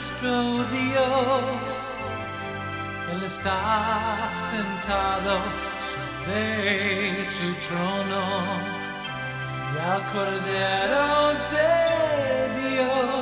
nuestro Dios. Él está sentado sobre su trono y al Cordero de Dios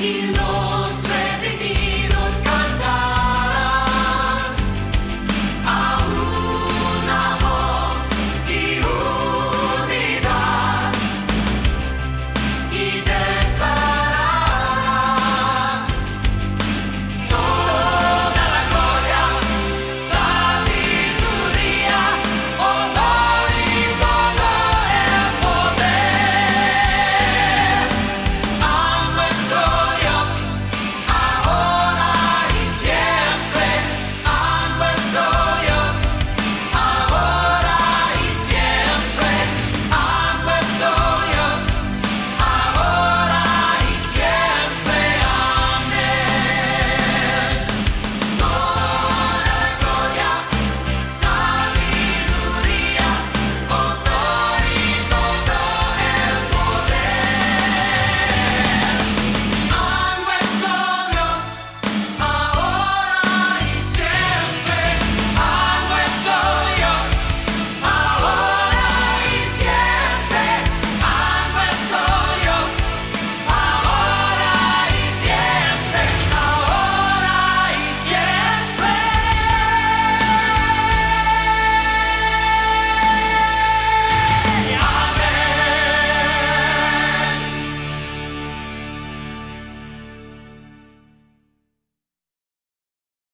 You know.